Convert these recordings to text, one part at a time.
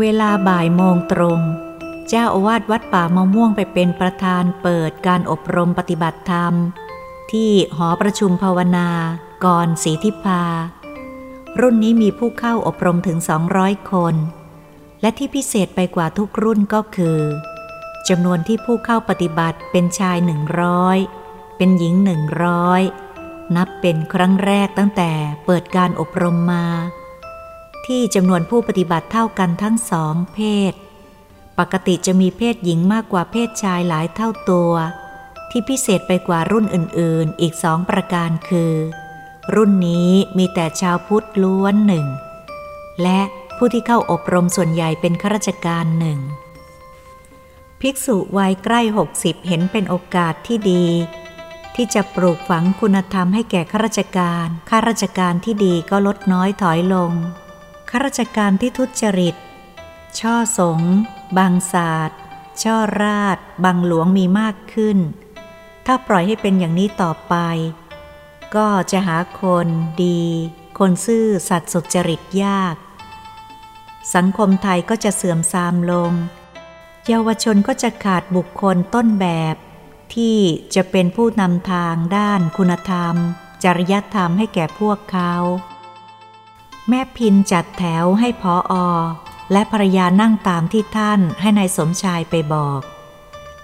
เวลาบ่ายโมงตรง เจ้าอาวาสวัดป่ามะม่วงไปเป็นประธานเปิดการอบรมปฏิบัติธรรม ที่หอประชุมภาวนา กรศรีทิพา รุ่นนี้มีผู้เข้าอบรมถึง 200 คน และที่พิเศษไปกว่าทุกรุ่นก็คือจำนวนที่ผู้เข้าปฏิบัติเป็นชาย 100 เป็นหญิง 100 นับเป็นครั้งแรกตั้งแต่เปิดการอบรมมา ที่จำนวนผู้ปฏิบัติเท่ากันทั้งสองเพศ ปกติจะมีเพศหญิงมากกว่าเพศชายหลายเท่าตัว ที่พิเศษไปกว่ารุ่นอื่นๆ อีกสองประการคือ รุ่นนี้มีแต่ชาวพุทธล้วนหนึ่ง และผู้ที่เข้าอบรมส่วนใหญ่เป็นข้าราชการหนึ่ง ภิกษุวัยใกล้หกสิบเห็นเป็นโอกาสที่ดี ที่จะปลูกฝังคุณธรรมให้แก่ข้าราชการ ข้าราชการที่ดีก็ลดน้อยถอยลง ข้าราชการที่ทุจริต ช่อสง บางศาสตร์ ช่อราดบางหลวงมีมากขึ้น ถ้าปล่อยให้เป็นอย่างนี้ต่อไป ก็จะหาคนดี คนซื่อสัตย์สุจริตยาก สังคมไทยก็จะเสื่อมทรามลง เยาวชนก็จะขาดบุคคลต้นแบบ ที่จะเป็นผู้นำทางด้านคุณธรรม จริยธรรมให้แก่พวกเขา แม่พินจัดแถวให้พออ และภรรยานั่งตามที่ท่านให้ในายสมชายไปบอก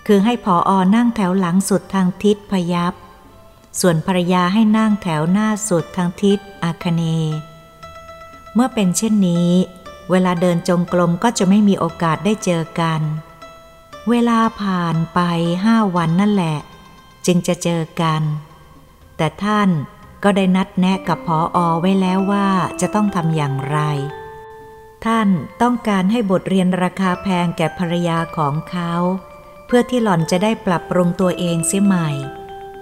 คือให้พออนั่งแถวหลังสุดทางทิศพยับ ส่วนภรรยาให้นั่งแถวหน้าสุดทางทิศอาคเน เมื่อเป็นเช่นนี้ เวลาเดินจงกรมก็จะไม่มีโอกาสได้เจอกัน เวลาผ่านไปห้าวันนั่นแหละ จึงจะเจอกัน แต่ท่านก็ได้นัดแนะกับพออไว้แล้วว่าจะต้องทำอย่างไร ท่านต้องการให้บทเรียนราคาแพงแก่ภรรยาของเขา เพื่อที่หล่อนจะได้ปรับปรุงตัวเองเสียใหม่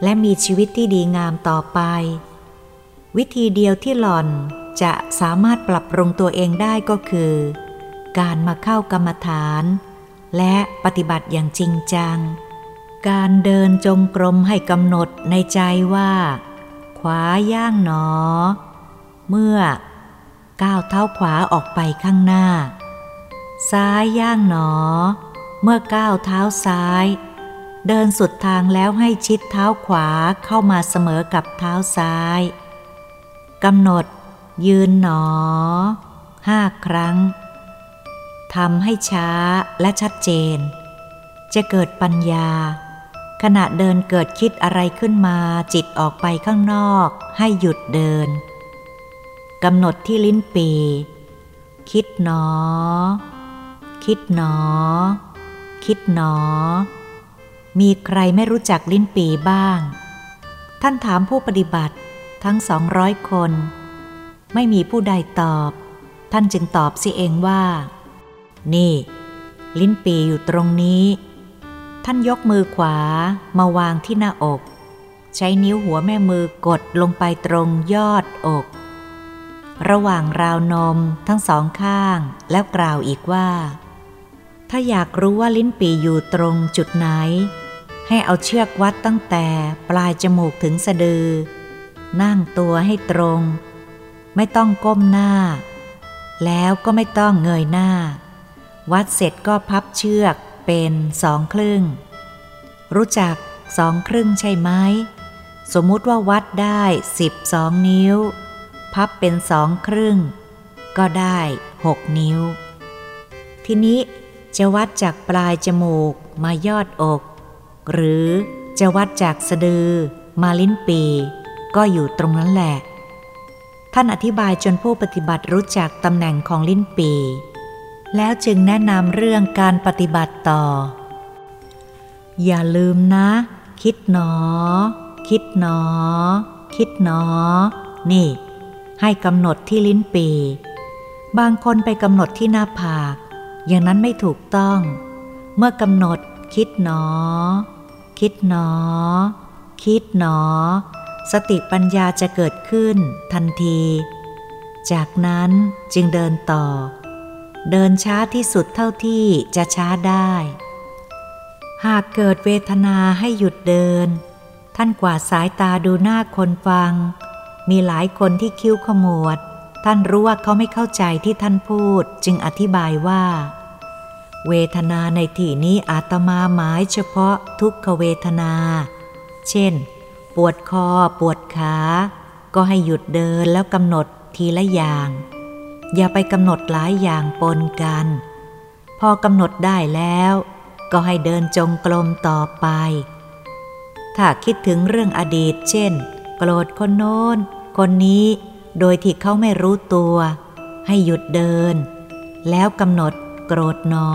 และมีชีวิตที่ดีงามต่อไป วิธีเดียวที่หล่อนจะสามารถปรับปรุงตัวเองได้ก็คือ การมาเข้ากรรมฐาน และปฏิบัติอย่างจริงจัง การเดินจงกรมให้กำหนดในใจว่า ขวาย่างหนอ เมื่อก้าวเท้าขวาออกไปข้างหน้า ซ้ายย่างหนอ เมื่อก้าวเท้าซ้าย เดินสุดทางแล้วให้ชิดเท้าขวาเข้ามาเสมอกับเท้าซ้ายกำหนด ยืนหนอห้าครั้งทำให้ช้าและชัดเจน จะเกิดปัญญา ขณะเดินเกิดคิดอะไรขึ้นมาจิตออกไปข้างนอกให้หยุดเดินกำหนดที่ลิ้นปี คิดหนอ คิดหนอ คิดหนอ มีใครไม่รู้จักลิ้นปีบ้าง ท่านถามผู้ปฏิบัติทั้งสองร้อยคน ไม่มีผู้ใดตอบ ท่านจึงตอบสิเองว่า นี่ ลิ้นปีอยู่ตรงนี้ ท่านยกมือขวามาวางที่หน้าอก ใช้นิ้วหัวแม่มือกดลงไปตรงยอดอก ระหว่างราวนมทั้งสองข้างแล้วกล่าวอีกว่าถ้าอยากรู้ว่าลิ้นปีอยู่ตรงจุดไหน ให้เอาเชือกวัดตั้งแต่ปลายจมูกถึงสะดือ นั่งตัวให้ตรง ไม่ต้องก้มหน้า แล้วก็ไม่ต้องเงยหน้า วัดเสร็จก็พับเชือกเป็นสองครึ่ง รู้จักสองครึ่งใช่ไหม สมมุติว่าวัดได้สิบสองนิ้ว พับเป็นสองครึ่ง ก็ได้หกนิ้ว ทีนี้จะวัดจากปลายจมูกมายอดอก หรือจะวัดจากสะดือ มาลิ้นปี ก็อยู่ตรงนั้นแหละ ท่านอธิบายจนผู้ปฏิบัติรู้จักตำแหน่งของลิ้นปี แล้วจึงแนะนำเรื่องการปฏิบัติต่อ อย่าลืมนะ คิดหนอ คิดหนอ คิดหนอ นี่ ให้กำหนดที่ลิ้นปี บางคนไปกำหนดที่หน้าผาก อย่างนั้นไม่ถูกต้อง เมื่อกำหนดคิดหนอ คิดหนอ คิดหนอ สติปัญญาจะเกิดขึ้นทันที จากนั้นจึงเดินต่อ เดินช้าที่สุดเท่าที่จะช้าได้ หากเกิดเวทนาให้หยุดเดิน ท่านกวาดสายตาดูหน้าคนฟัง มีหลายคนที่คิ้วขมวด ท่านรู้ว่าเขาไม่เข้าใจที่ท่านพูด จึงอธิบายว่า เวทนาในที่นี้อาตมาหมายเฉพาะทุกขเวทนา เช่น ปวดคอปวดขา ก็ให้หยุดเดินแล้วกำหนดทีละอย่าง อย่าไปกำหนดหลายอย่างปนกัน พอกำหนดได้แล้ว ก็ให้เดินจงกรมต่อไป ถ้าคิดถึงเรื่องอดีต เช่น โกรธคนโน้น คนนี้ โดยที่เขาไม่รู้ตัว ให้หยุดเดิน แล้วกำหนด โกรธหนอ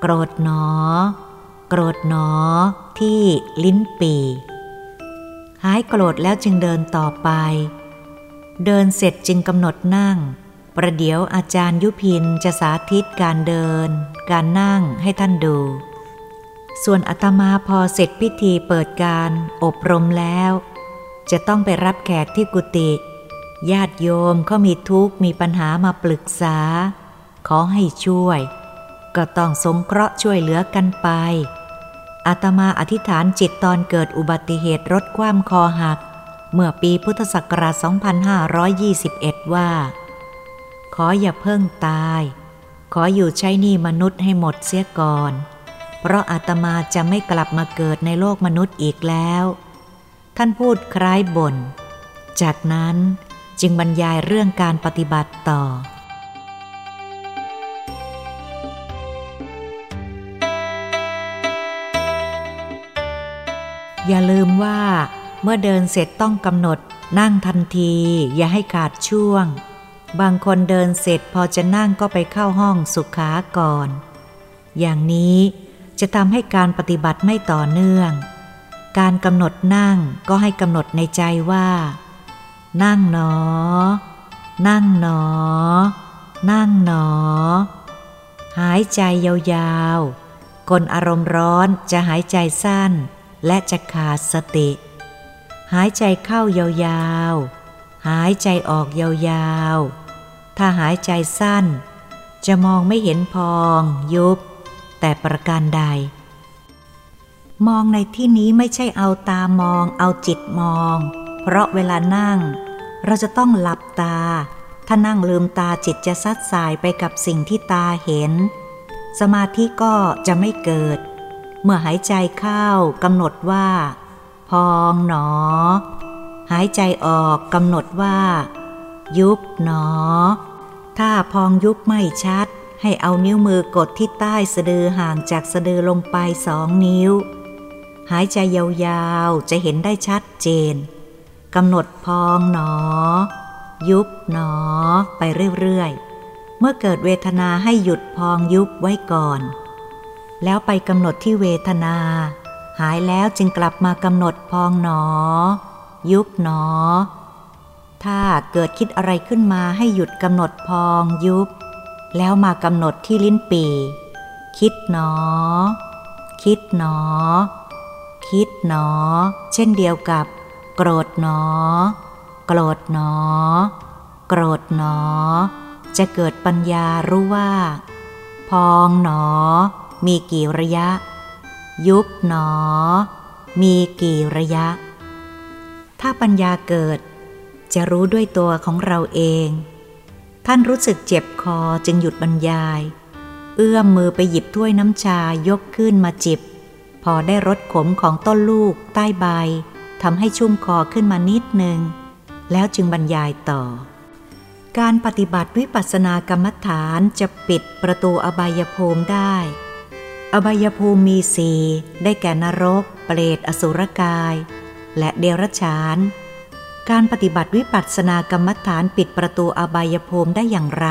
โกรธหนอ โกรธหนอ ที่ลิ้นปีหายโกรธแล้วจึงเดินต่อไป เดินเสร็จจึงกำหนดนั่ง ประเดี๋ยวอาจารย์ยุพินจะสาธิตการเดิน การนั่งให้ท่านดู ส่วนอาตมาพอเสร็จพิธีเปิดการอบรมแล้ว จะต้องไปรับแขกที่กุฏิญาติโยมเขามีทุกข์มีปัญหามาปรึกษา ขอให้ช่วย ก็ต้องสงเคราะห์ช่วยเหลือกันไป อาตมาอธิษฐานจิตตอนเกิดอุบัติเหตุรถคว่ำคอหัก เมื่อปีพุทธศักราช 2521 ว่า ขออย่าเพิ่งตาย ขออยู่ใช้หนี้มนุษย์ให้หมดเสียก่อน เพราะอาตมาจะไม่กลับมาเกิดในโลกมนุษย์อีกแล้ว ท่านพูดคล้ายบน่น จากนั้นจึงบรรยายเรื่องการปฏิบัติต่อ อย่าลืมว่า เมื่อเดินเสร็จต้องกำหนดนั่งทันที อย่าให้ขาดช่วง บางคนเดินเสร็จพอจะนั่งก็ไปเข้าห้องสุขาก่อน อย่างนี้จะทำให้การปฏิบัติไม่ต่อเนื่อง การกำหนดนั่งก็ให้กำหนดในใจว่า นั่งหนอ นั่งหนอ นั่งหนอ หายใจยาวๆ คนอารมณ์ร้อนจะหายใจสั้น และจะขาดสติ หายใจเข้ายาวๆ หายใจออกยาวๆ ถ้าหายใจสั้น จะมองไม่เห็นพองยุบ แต่ประการใด มองในที่นี้ไม่ใช่เอาตามองเอาจิตมอง เพราะเวลานั่ง เราจะต้องหลับตา ถ้านั่งลืมตาจิตจะซัดสายไปกับสิ่งที่ตาเห็น สมาธิก็จะไม่เกิด เมื่อหายใจเข้ากำหนดว่า พองหนอ หายใจออกกำหนดว่า ยุบหนอ ถ้าพองยุบไม่ชัด ให้เอานิ้วมือกดที่ใต้สะดือห่างจากสะดือลงไปสองนิ้ว หายใจยาวๆ จะเห็นได้ชัดเจนกำหนดพองหนอ ยุบหนอ ไปเรื่อยๆ เมื่อเกิดเวทนาให้หยุดพองยุบไว้ก่อน แล้วไปกำหนดที่เวทนา หายแล้วจึงกลับมากำหนดพองหนอ ยุบหนอ ถ้าเกิดคิดอะไรขึ้นมาให้หยุดกำหนดพองยุบ แล้วมากำหนดที่ลิ้นปีคิดหนอ คิดหนอ คิดหนอ เช่นเดียวกับ โกรธหนอ โกรธหนอ โกรธหนอ จะเกิดปัญญารู้ว่า พองหนอ มีกี่ระยะ ยุบหนอ มีกี่ระยะ ถ้าปัญญาเกิด จะรู้ด้วยตัวของเราเอง ท่านรู้สึกเจ็บคอจึงหยุดบรรยาย เอื้อมมือไปหยิบถ้วยน้ำชายกขึ้นมาจิบ พอได้รสขมของต้นลูกใต้ใบทำให้ชุ่มคอขึ้นมานิดหนึ่งแล้วจึงบรรยายต่อ การปฏิบัติวิปัสสนากรรมฐานจะปิดประตูอบายภูมิได้ อบายภูมิมีสีได้แก่นรก เปรตอสุรกาย และเดรัจฉาน การปฏิบัติวิปัสสนากรรมฐานปิดประตูอบายภูมิได้อย่างไร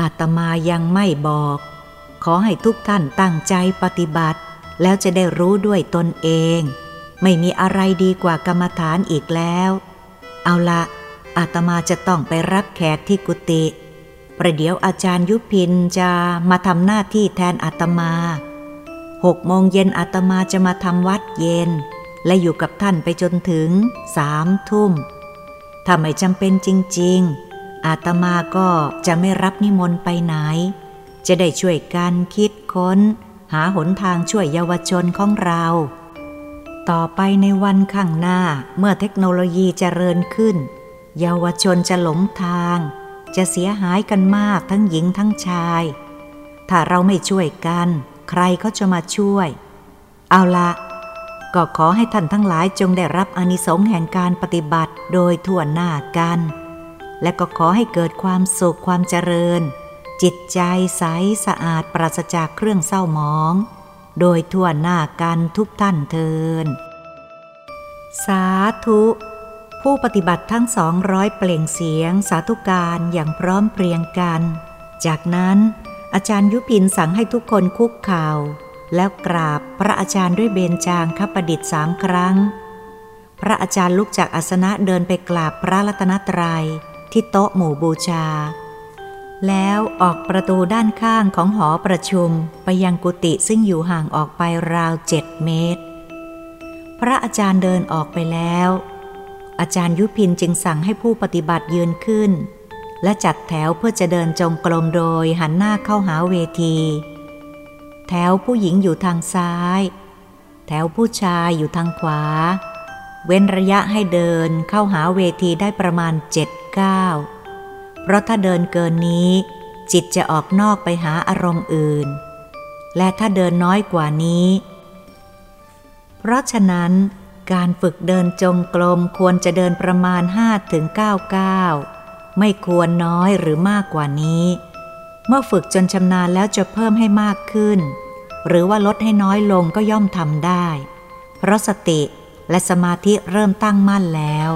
อาตมายังไม่บอก ขอให้ทุกท่านตั้งใจปฏิบัติ แล้วจะได้รู้ด้วยตนเอง ไม่มีอะไรดีกว่ากรรมฐานอีกแล้ว เอาละอาตมาจะต้องไปรับแขกที่กุฏิ ประเดี๋ยวอาจารย์ยุพินจะมาทำหน้าที่แทนอาตมาหกโมงเย็นอาตมาจะมาทำวัดเย็น และอยู่กับท่านไปจนถึงสามทุ่มถ้าไม่จำเป็นจริง ๆ อาตมาก็จะไม่รับนิมนต์ไปไหน จะได้ช่วยกันคิดค้น หาหนทางช่วยเยาวชนของเรา ต่อไปในวันข้างหน้าเมื่อเทคโนโลยีเจริญขึ้น เยาวชนจะหลงทาง จะเสียหายกันมากทั้งหญิงทั้งชาย ถ้าเราไม่ช่วยกัน ใครเขาจะมาช่วย เอาละก็ขอให้ท่านทั้งหลายจงได้รับอนิสงส์แห่งการปฏิบัติโดยทั่วหน้ากัน และก็ขอให้เกิดความสุขความเจริญ จิตใจใสสะอาดปราศจากเครื่องเศร้าหมอง โดยทั่วหน้ากันทุกท่านเทินสาธุ ผู้ปฏิบัติทั้งสองร้อยเปล่งเสียงสาธุการอย่างพร้อมเพรียงกัน จากนั้นอาจารย์ยุพินสั่งให้ทุกคนคุกเข่าแล้วกราบพระอาจารย์ด้วยเบญจางคประดิษฐ์สามครั้ง พระอาจารย์ลุกจากอาสนะเดินไปกราบพระรัตนตรัยที่โต๊ะหมู่บูชา แล้วออกประตูด้านข้างของหอประชุมไปยังกุฏิซึ่งอยู่ห่างออกไปราวเจ็ดเมตร พระอาจารย์เดินออกไปแล้ว อาจารย์ยุพินจึงสั่งให้ผู้ปฏิบัติยืนขึ้น และจัดแถวเพื่อจะเดินจงกรมโดยหันหน้าเข้าหาเวที แถวผู้หญิงอยู่ทางซ้าย แถวผู้ชายอยู่ทางขวา เว้นระยะให้เดินเข้าหาเวทีได้ประมาณเจ็ดก้าวเพราะถ้าเดินเกินนี้ จิตจะออกนอกไปหาอารมณ์อื่น และถ้าเดินน้อยกว่านี้ เพราะฉะนั้น การฝึกเดินจงกรมควรจะเดินประมาณ5ถึงก้าวไม่ควรน้อยหรือมากกว่านี้ เมื่อฝึกจนชำนาญแล้วจะเพิ่มให้มากขึ้น หรือว่าลดให้น้อยลงก็ย่อมทำได้ เพราะสติและสมาธิเริ่มตั้งมั่นแล้ว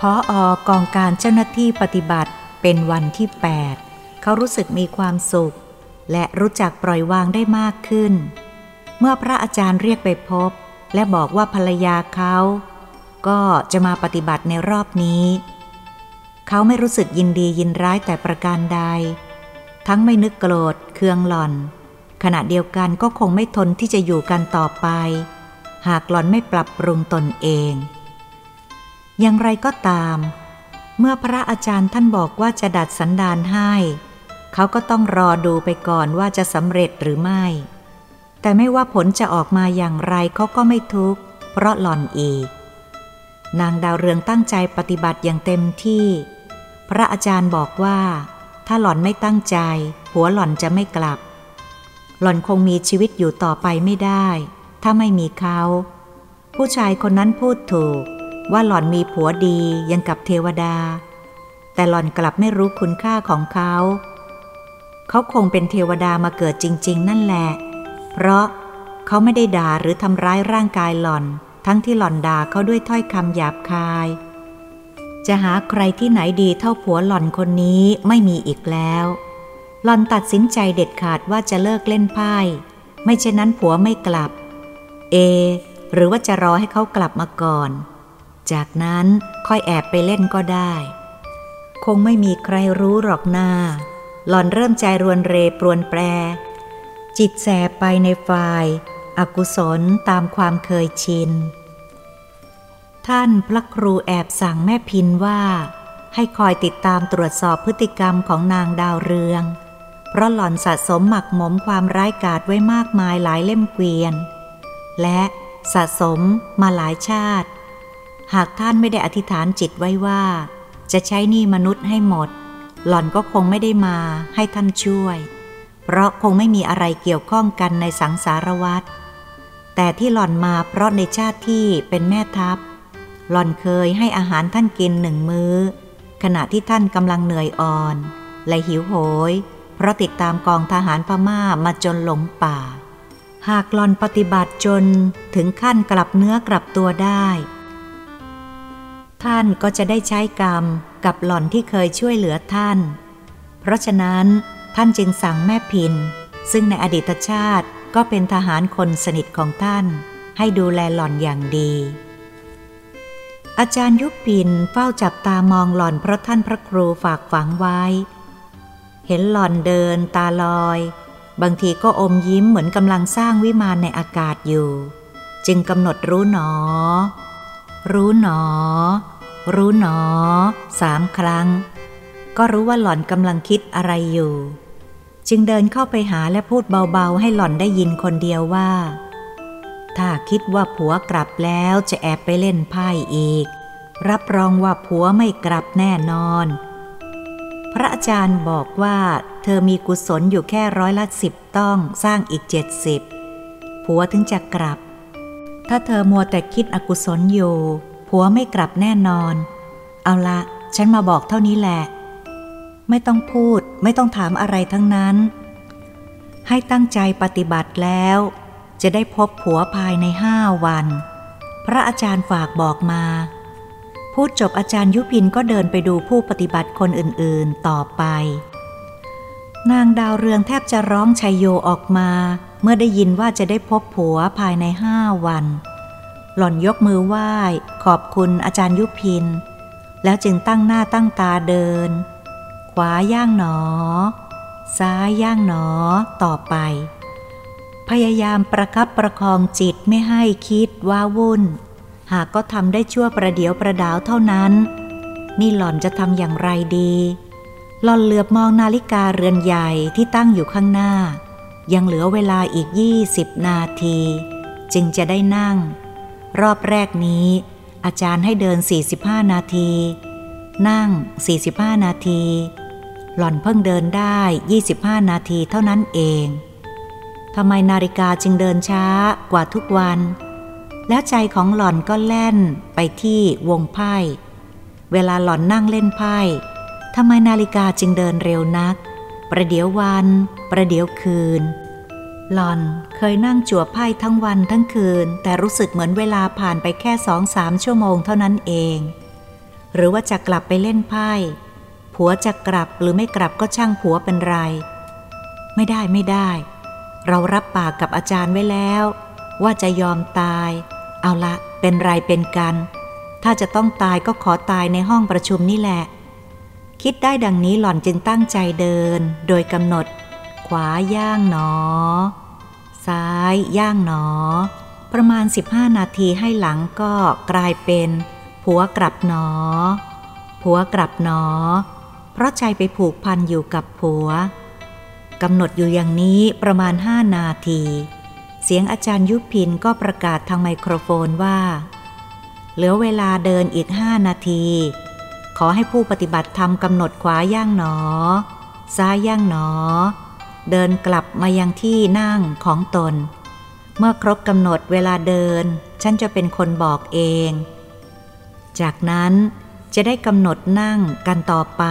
พออกองการเจ้าหน้าที่ปฏิบัติเป็นวันที่ 8 เขารู้สึกมีความสุข และรู้จักปล่อยวางได้มากขึ้น เมื่อพระอาจารย์เรียกไปพบ และบอกว่าภรรยาเขา ก็จะมาปฏิบัติในรอบนี้ เขาไม่รู้สึกยินดียินร้ายแต่ประการใด ทั้งไม่นึกโกรธเคืองหล่อน ขณะเดียวกันก็คงไม่ทนที่จะอยู่กันต่อไป หากหล่อนไม่ปรับปรุงตนเอง อย่างไรก็ตามเมื่อพระอาจารย์ท่านบอกว่าจะดัดสันดานให้ เขาก็ต้องรอดูไปก่อนว่าจะสำเร็จหรือไม่ แต่ไม่ว่าผลจะออกมาอย่างไรเขาก็ไม่ทุกข์ เพราะหล่อนอีก นางดาวเรืองตั้งใจปฏิบัติอย่างเต็มที่ พระอาจารย์บอกว่า ถ้าหล่อนไม่ตั้งใจ หัวหล่อนจะไม่กลับ หล่อนคงมีชีวิตอยู่ต่อไปไม่ได้ ถ้าไม่มีเขา ผู้ชายคนนั้นพูดถูก ว่าหล่อนมีผัวดียังกับเทวดา แต่หล่อนกลับไม่รู้คุณค่าของเขา เขาคงเป็นเทวดามาเกิดจริง ๆ นั่นแหละ เพราะเขาไม่ได้ด่าหรือทำร้ายร่างกายหล่อน ทั้งที่หล่อนด่าเขาด้วยถ้อยคำหยาบคาย จะหาใครที่ไหนดีเท่าผัวหล่อนคนนี้ไม่มีอีกแล้ว หล่อนตัดสินใจเด็ดขาดว่าจะเลิกเล่นไพ่ไม่เช่นนั้นผัวไม่กลับ เอ หรือว่าจะรอให้เขากลับมาก่อน จากนั้นค่อยแอบไปเล่นก็ได้ คงไม่มีใครรู้หรอกน้า หล่อนเริ่มใจรวนเรปรวนแปร จิตแสบไปในฝ่ายอากุศลตามความเคยชิน ท่านพระครูแอบสั่งแม่พินว่า ให้คอยติดตามตรวจสอบพฤติกรรมของนางดาวเรือง เพราะหล่อนสะสมหมักหมมความร้ายกาจไว้มากมายหลายเล่มเกวียน และสะสมมาหลายชาติ หากท่านไม่ได้อธิษฐานจิตไว้ว่า จะใช้นี้มนุษย์ให้หมด หล่อนก็คงไม่ได้มาให้ท่านช่วย เพราะคงไม่มีอะไรเกี่ยวข้องกันในสังสารวัฏแต่ที่หล่อนมาเพราะในชาติที่เป็นแม่ทัพ หล่อนเคยให้อาหารท่านกินหนึ่งมือ้อ ขณะที่ท่านกำลังเหนื่อยอ่อน และหิวโหย เพราะติดตามกองทหารพม่ามาจนหลงป่า หากหล่อนปฏิบัติจนถึงขั้นกลับเนื้อกลับตัวได้ ท่านก็จะได้ใช้กรรมกับหล่อนที่เคยช่วยเหลือท่าน เพราะฉะนั้นท่านจึงสั่งแม่พิน ซึ่งในอดีตชาติก็เป็นทหารคนสนิทของท่าน ให้ดูแลหล่อนอย่างดี อาจารย์ยุพินเฝ้าจับตามองหล่อนเพราะท่านพระครูฝากฝังไว้ เห็นหล่อนเดินตาลอย บางทีก็อมยิ้มเหมือนกำลังสร้างวิมานในอากาศอยู่ จึงกำหนดรู้หนอ รู้หนอ รู้หนอสามครั้ง ก็รู้ว่าหล่อนกำลังคิดอะไรอยู่ จึงเดินเข้าไปหาและพูดเบาๆ ให้หล่อนได้ยินคนเดียวว่า ถ้าคิดว่าผัวกลับแล้วจะแอบไปเล่นไพ่อีก รับรองว่าผัวไม่กลับแน่นอน พระอาจารย์บอกว่าเธอมีกุศลอยู่แค่ร้อยละสิบต้องสร้างอีกเจ็ดสิบผัวถึงจะกลับ ถ้าเธอมัวแต่คิดอกุศลอยู่ ผัวไม่กลับแน่นอน เอาละ ฉันมาบอกเท่านี้แหละ ไม่ต้องพูดไม่ต้องถามอะไรทั้งนั้น ให้ตั้งใจปฏิบัติแล้ว จะได้พบผัวภายในห้าวัน พระอาจารย์ฝากบอกมา พูดจบอาจารย์ยุพินก็เดินไปดูผู้ปฏิบัติคนอื่นๆต่อไป นางดาวเรืองแทบจะร้องชัยโยออกมา เมื่อได้ยินว่าจะได้พบผัวภายในห้าวัน หล่อนยกมือไหว้ ขอบคุณอาจารย์ยุพิน แล้วจึงตั้งหน้าตั้งตาเดิน ขวาย่างหนอ ซ้ายย่างหนอต่อไป พยายามประคับประคองจิตไม่ให้คิดว่าวุ่น หากก็ทำได้ชั่วประเดียวประดาวเท่านั้น นี่หล่อนจะทำอย่างไรดี หล่อนเหลือบมองนาฬิกาเรือนใหญ่ที่ตั้งอยู่ข้างหน้า ยังเหลือเวลาอีกยี่สิบนาที จึงจะได้นั่ง รอบแรกนี้ อาจารย์ให้เดิน 45 นาที นั่ง 45 นาที หล่อนเพิ่งเดินได้ 25 นาทีเท่านั้นเองทำไมนาฬิกาจึงเดินช้ากว่าทุกวัน แล้วใจของหล่อนก็แล่นไปที่วงไพ่ เวลาหล่อนนั่งเล่นไพ่ทำไมนาฬิกาจึงเดินเร็วนัก ประเดี๋ยววัน ประเดี๋ยวคืน หล่อนเคยนั่งจั่วไพ่ทั้งวันทั้งคืน แต่รู้สึกเหมือนเวลาผ่านไปแค่สองสามชั่วโมงเท่านั้นเอง หรือว่าจะกลับไปเล่นไพ่ ผัวจะกลับหรือไม่กลับก็ช่างผัวเป็นไร ไม่ได้ไม่ได้ เรารับปากกับอาจารย์ไว้แล้ว ว่าจะยอมตาย เอาละเป็นไรเป็นกัน ถ้าจะต้องตายก็ขอตายในห้องประชุมนี่แหละ คิดได้ดังนี้หล่อนจึงตั้งใจเดิน โดยกำหนด ขวาย่างหนอ ซ้ายย่างหนอ ประมาณ 15 นาทีให้หลังก็กลายเป็นผัวกลับหนอ ผัวกลับหนอ เพราะใจไปผูกพันอยู่กับผัวกำหนดอยู่อย่างนี้ประมาณห้านาที เสียงอาจารย์ยุพินก็ประกาศทางไมโครโฟนว่า เหลือเวลาเดินอีกห้านาที ขอให้ผู้ปฏิบัติธรรมกำหนดขวาย่างหนอ ซ้ายย่างหนอ เดินกลับมายังที่นั่งของตน เมื่อครบกำหนดเวลาเดิน ฉันจะเป็นคนบอกเอง จากนั้นจะได้กำหนดนั่งกันต่อไป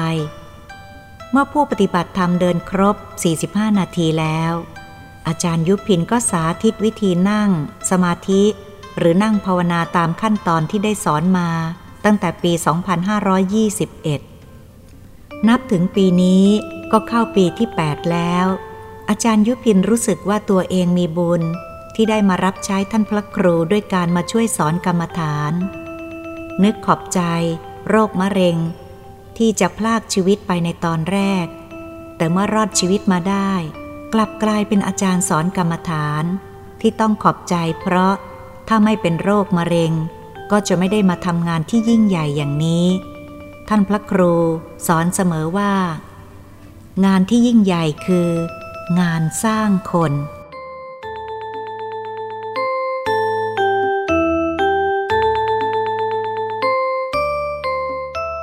เมื่อผู้ปฏิบัติธรรมเดินครบ 45 นาทีแล้ว อาจารย์ยุพินก็สาธิตวิธีนั่ง สมาธิหรือนั่งภาวนาตามขั้นตอนที่ได้สอนมาตั้งแต่ปี 2521 นับถึงปีนี้ ก็เข้าปีที่ 8 แล้ว อาจารย์ยุพินรู้สึกว่าตัวเองมีบุญที่ได้มารับใช้ท่านพระครูด้วยการมาช่วยสอนกรรมฐาน นึกขอบใจ โรคมะเร็ง ที่จะพลากชีวิตไปในตอนแรก แต่เมื่อรอดชีวิตมาได้ กลับกลายเป็นอาจารย์สอนกรรมฐาน ที่ต้องขอบใจเพราะถ้าไม่เป็นโรคมะเร็ง ก็จะไม่ได้มาทำงานที่ยิ่งใหญ่อย่างนี้ ท่านพระครูสอนเสมอว่า งานที่ยิ่งใหญ่คือ งานสร้างคน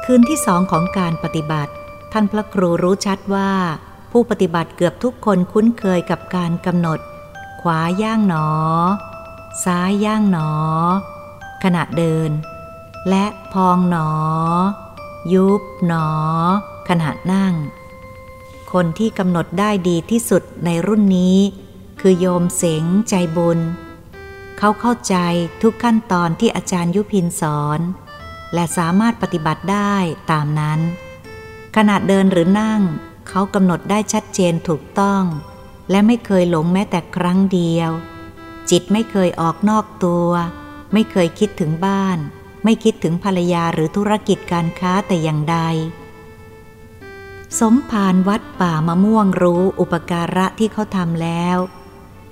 คืนที่สองของการปฏิบัติ ท่านพระครูรู้ชัดว่า ผู้ปฏิบัติเกือบทุกคนคุ้นเคยกับการกำหนด ขวาย่างหนอ ซ้ายย่างหนอ ขณะเดิน และพองหนอ ยุบหนอ ขณะนั่ง คนที่กำหนดได้ดีที่สุดในรุ่นนี้ คือโยมเสงใจบุญ เขาเข้าใจทุกขั้นตอนที่อาจารย์ยุพินสอน และสามารถปฏิบัติได้ตามนั้น ขณะเดินหรือนั่ง เขากำหนดได้ชัดเจนถูกต้อง และไม่เคยหลงแม้แต่ครั้งเดียว จิตไม่เคยออกนอกตัว ไม่เคยคิดถึงบ้าน ไม่คิดถึงภรรยาหรือธุรกิจการค้าแต่อย่างใด สมภารวัดป่ามะม่วงรู้อุปการะที่เขาทำแล้ว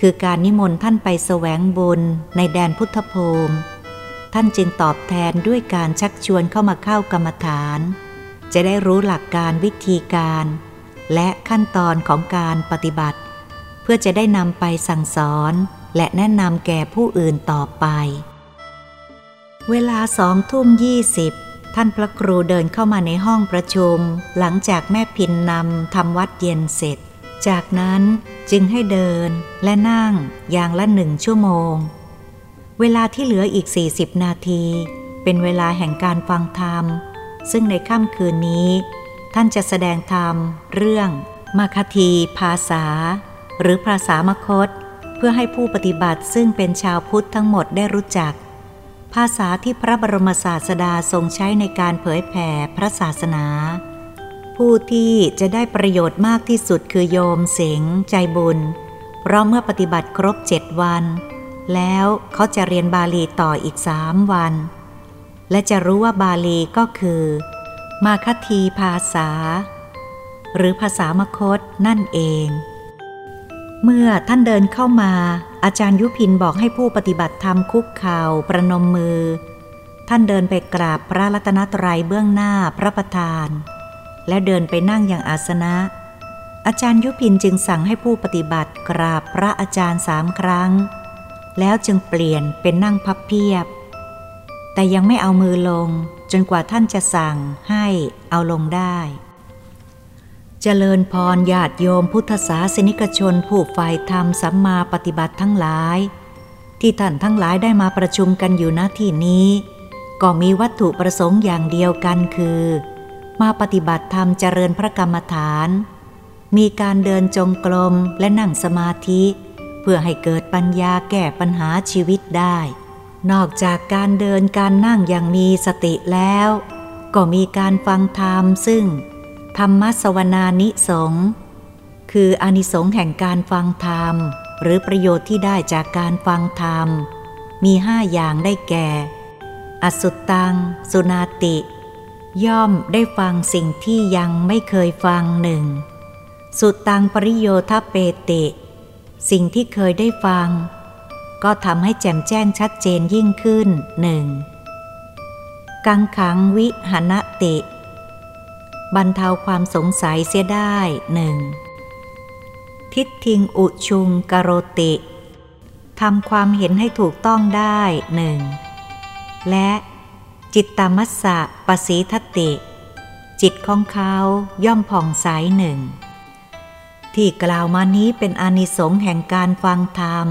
คือการนิมนต์ท่านไปแสวงบุญในแดนพุทธภูมิ ท่านจึงตอบแทนด้วยการชักชวนเข้ามาเข้ากรรมฐาน จะได้รู้หลักการวิธีการ และขั้นตอนของการปฏิบัติ เพื่อจะได้นำไปสั่งสอนและแนะนำแก่ผู้อื่นต่อไป เวลาสองทุ่มยี่สิบ ท่านพระครูเดินเข้ามาในห้องประชุม หลังจากแม่พินนำทำวัดเย็นเสร็จ จากนั้นจึงให้เดินและนั่งอย่างละหนึ่งชั่วโมง เวลาที่เหลืออีก 40 นาที เป็นเวลาแห่งการฟังธรรม ซึ่งในค่ำคืนนี้ ท่านจะแสดงธรรม เรื่องมาคทีภาษา หรือภาษามคต เพื่อให้ผู้ปฏิบัติซึ่งเป็นชาวพุทธทั้งหมดได้รู้จัก ภาษาที่พระบรมศาสดาทรงใช้ในการเผยแผ่พระศาสนา ผู้ที่จะได้ประโยชน์มากที่สุดคือโยมเสงใจบุญ เพราะเมื่อปฏิบัติครบเจ็ดวัน แล้วเขาจะเรียนบาลีต่ออีกสามวัน และจะรู้ว่าบาลีก็คือ มาคทีภาษา หรือภาษามคตนั่นเอง เมื่อท่านเดินเข้ามา อาจารย์ยุพินบอกให้ผู้ปฏิบัติธรรมคุกเข่าประนมมือ ท่านเดินไปกราบพระรัตนตรัยเบื้องหน้าพระประธาน และเดินไปนั่งอย่างอาสนะ อาจารย์ยุพินจึงสั่งให้ผู้ปฏิบัติกราบพระอาจารย์สามครั้ง แล้วจึงเปลี่ยนเป็นนั่งพับเพียบ แต่ยังไม่เอามือลงจนกว่าท่านจะสั่งให้เอาลงได้ เจริญพรญาติโยมพุทธศาสนิกชนผู้ฝ่ายธรรมสัมมาปฏิบัติทั้งหลาย ที่ท่านทั้งหลายได้มาประชุมกันอยู่ณที่นี้ ก็มีวัตถุประสงค์อย่างเดียวกันคือ มาปฏิบัติธรรมเจริญพระกรรมฐาน มีการเดินจงกรมและนั่งสมาธิ เพื่อให้เกิดปัญญาแก้ปัญหาชีวิตได้ นอกจากการเดินการนั่งอย่างมีสติแล้ว ก็มีการฟังธรรมซึ่ง ธรรมสวนานิสงคืออนิสงส์แห่งการฟังธรรม หรือประโยชน์ที่ได้จากการฟังธรรม มีห้าอย่างได้แก่ อสุตตัง สุนาติ ย่อมได้ฟังสิ่งที่ยังไม่เคยฟังหนึ่ง สุตังปริโยทเปติ สิ่งที่เคยได้ฟัง ก็ทำให้แจ่มแจ้งชัดเจนยิ่งขึ้นหนึ่งกังขังวิหณติ บรรเทาความสงสัยเสียได้หนึ่งทิฏทิงอุชุงกโรติทำความเห็นให้ถูกต้องได้หนึ่งและจิตตมัสสะปสีทติ จิตของเขาย่อมผ่องใสหนึ่งที่กล่าวมานี้เป็นอานิสงส์แห่งการฟังธรรม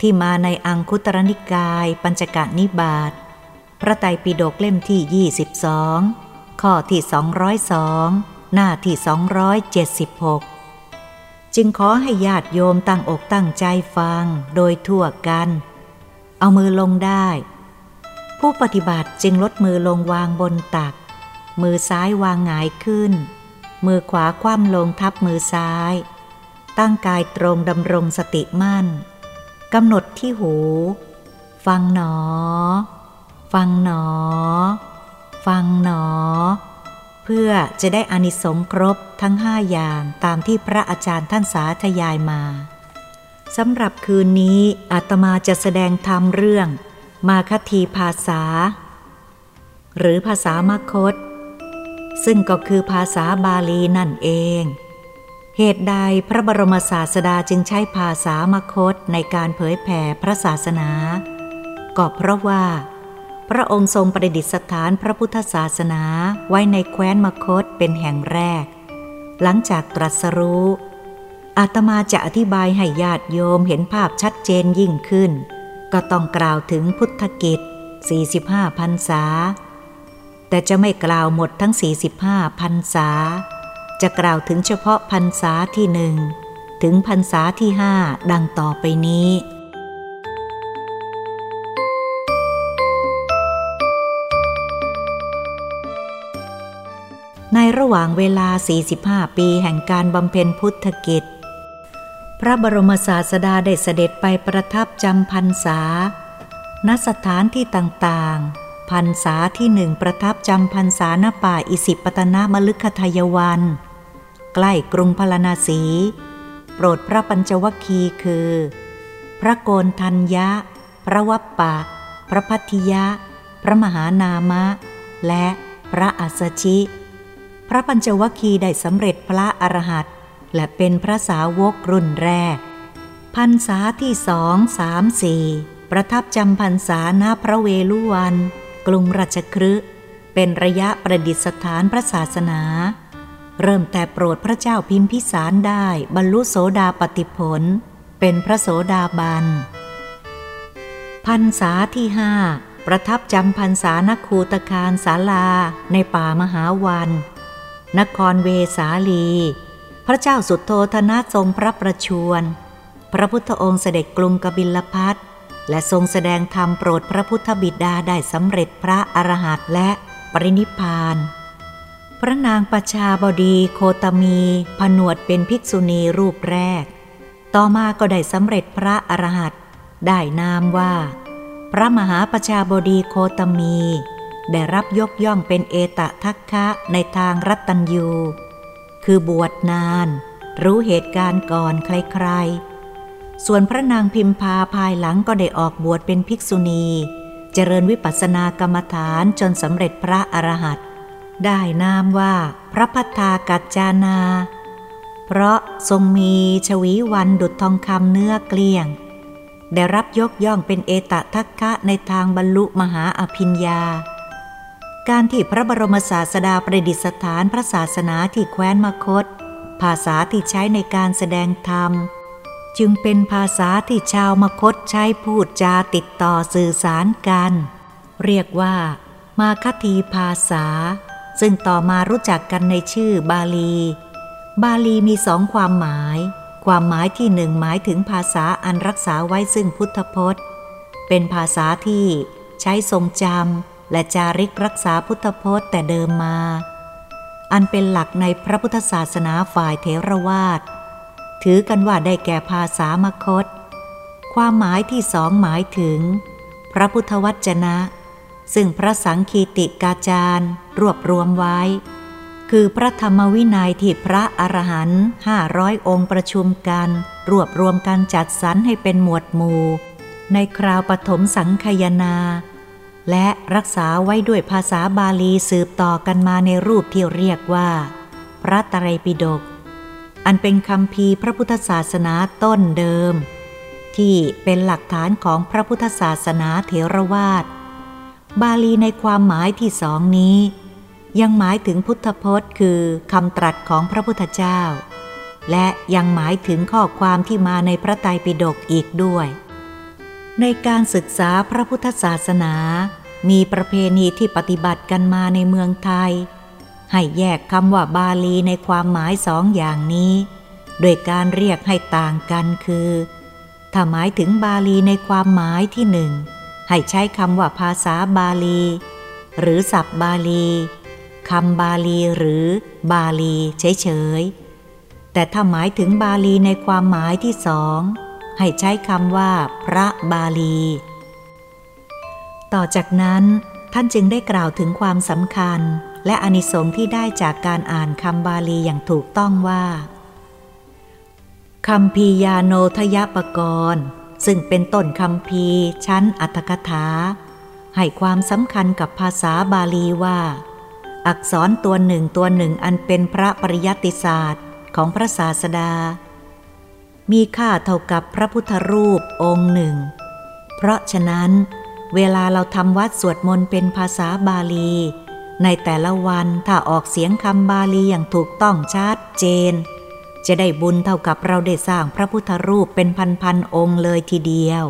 ที่มาในอังคุตรนิกาย ปัญจกนิบาตพระไตรปิฎกเล่มที่ 22 ข้อที่ 202 หน้าที่ 276 จึงขอให้ญาติโยมตั้งอกตั้งใจฟังโดยทั่วกัน เอามือลงได้ ผู้ปฏิบัติจึงลดมือลงวางบนตัก มือซ้ายวางหงายขึ้น มือขวาคว่ำลงทับมือซ้าย ตั้งกายตรงดำรงสติมั่นกำหนดที่หู ฟังหนอ ฟังหนอ ฟังหนอ เพื่อจะได้อานิสงส์ครบทั้งห้าอย่างตามที่พระอาจารย์ท่านสาธยายมาสำหรับคืนนี้อาตมาจะแสดงธรรมเรื่อง มาคทีภาษา หรือภาษามคต ซึ่งก็คือภาษาบาลีนั่นเอง เหตุใดพระบรมศาสดาจึงใช้ภาษามคตในการเผยแผ่พระศาสนา ก็เพราะว่า พระองค์ทรงประดิษฐานพระพุทธศาสนาไว้ในแคว้นมคตเป็นแห่งแรก หลังจากตรัสรู้อาตมาจะอธิบายให้ญาติโยมเห็นภาพชัดเจนยิ่งขึ้น ก็ต้องกล่าวถึงพุทธกิจ 45พรรษา แต่จะไม่กล่าวหมดทั้ง 45พรรษา จะกล่าวถึงเฉพาะพรรษาที่หนึ่งถึงพรรษาที่ห้าดังต่อไปนี้ ในระหว่างเวลา 45 ปีแห่งการบำเพ็ญพุทธกิจ พระบรมศาสดาได้เสด็จไปประทับจำพรรษา ณ สถานที่ต่างๆ พรรษาที่หนึ่งประทับจำพรรษาณป่าอิสิปตนามลึกทายวัน ใกล้กรุงพาราณสี โปรดพระปัญจวคีคือ พระโกนทัญญะ พระวัปปะ พระพัทธิยะ พระมหานามะ และพระอัสสชิ ระปัญจวัคคีย์ได้สำเร็จพระอรหันต์และเป็นพระสาวกรุ่นแรก พรรษาที่สองสามสี่ประทับจำพรรษาณพระเวลุวัน กรุงราชครืเป็นระยะประดิษฐานพระศาสนา เริ่มแต่โปรดพระเจ้าพิมพิสารได้บรรลุโสดาปติผล เป็นพระโสดาบันพรรษาที่ห้าประทับจำพรรษานคูตคารสาลาในป่ามหาวัน นครเวสาลี พระเจ้าสุดโทธนะทรงพระประชวร พระพุทธองค์เสด็จกรุงกบิลพัทและทรงแสดงธรรมโปรดพระพุทธบิดาได้สำเร็จพระอรหันต์และปรินิพาน พระนางประชาบดีโคตมีผนวดเป็นภิกษุณีรูปแรก ต่อมาก็ได้สำเร็จพระอรหันต์ได้นามว่า พระมหาประชาบดีโคตมี ได้รับยกย่องเป็นเอตะทัคคะในทางรัตตัญยู คือบวชนาน รู้เหตุการณ์ก่อนใครๆ ส่วนพระนางพิมพาภายหลังก็ได้ออกบวชเป็นภิกษุณี เจริญวิปัสสนากรรมฐานจนสำเร็จพระอรหันต์ได้นามว่าพระพัฒากัจจานา เพราะทรงมีชวีวันดุจทองคำเนื้อเกลี้ยง ได้รับยกย่องเป็นเอตะทัคคะในทางบรรลุมหาอภิญญา การที่พระบรมศาสดาประดิษฐานพระศาสนาที่แคว้นมคต ภาษาที่ใช้ในการแสดงธรรม จึงเป็นภาษาที่ชาวมคตใช้พูดจาติดต่อสื่อสารกัน เรียกว่า มาคทีภาษา ซึ่งต่อมารู้จักกันในชื่อบาลี บาลีมีสองความหมาย ความหมายที่หนึ่งหมายถึงภาษาอันรักษาไว้ซึ่งพุทธพจน์ เป็นภาษาที่ใช้ทรงจำ และจาริกรักษาพุทธพจน์แต่เดิมมา อันเป็นหลักในพระพุทธศาสนาฝ่ายเทรวาทถือกันว่าได้แก่ภาษามคต ความหมายที่สองหมายถึง พระพุทธวจนะ ซึ่งพระสังคีติกาจารย์ รวบรวมไว้ คือพระธรรมวินัยที่พระอรหันต์ห้าร้อยองค์ประชุมกัน รวบรวมกันจัดสรรให้เป็นหมวดหมู่ ในคราวปฐมสังคยนา และรักษาไว้ด้วยภาษาบาลีสืบต่อกันมาในรูปที่เรียกว่า พระตรัยปิฎกอันเป็นคำพีพระพุทธศาสนาต้นเดิม ที่เป็นหลักฐานของพระพุทธศาสนาเถรวาท บาลีในความหมายที่สองนี้ ยังหมายถึงพุทธพจน์คือคำตรัสของพระพุทธเจ้า และยังหมายถึงข้อความที่มาในพระไตรปิฎกอีกด้วย ในการศึกษาพระพุทธศาสนา มีประเพณีที่ปฏิบัติกันมาในเมืองไทย ให้แยกคำว่าบาลีในความหมายสองอย่างนี้ โดยการเรียกให้ต่างกันคือ ถ้าหมายถึงบาลีในความหมายที่หนึ่ง ให้ใช้คำว่าภาษาบาลี หรือศัพท์บาลีคำบาลีหรือบาลีเฉยๆ แต่ถ้าหมายถึงบาลีในความหมายที่สอง ให้ใช้คำว่า พระบาลี ต่อจากนั้นท่านจึงได้กล่าวถึงความสำคัญ และอนิสงส์ที่ได้จากการอ่านคำบาลีอย่างถูกต้องว่าคำพียาโนทยปกรณ์ซึ่งเป็นต้นคำพีชั้นอัตถกถา ให้ความสำคัญกับภาษาบาลีว่า อักษรตัวหนึ่งตัวหนึ่งอันเป็นพระปริยัติศาสตร์ของพระศาสดา มีค่าเท่ากับพระพุทธรูปองค์หนึ่ง เพราะฉะนั้น เวลาเราทำวัดสวดมนต์เป็นภาษาบาลี ในแต่ละวันถ้าออกเสียงคำบาลีอย่างถูกต้องชัดเจน จะได้บุญเท่ากับเราได้สร้างพระพุทธรูปเป็นพันๆองค์เลยทีเดียว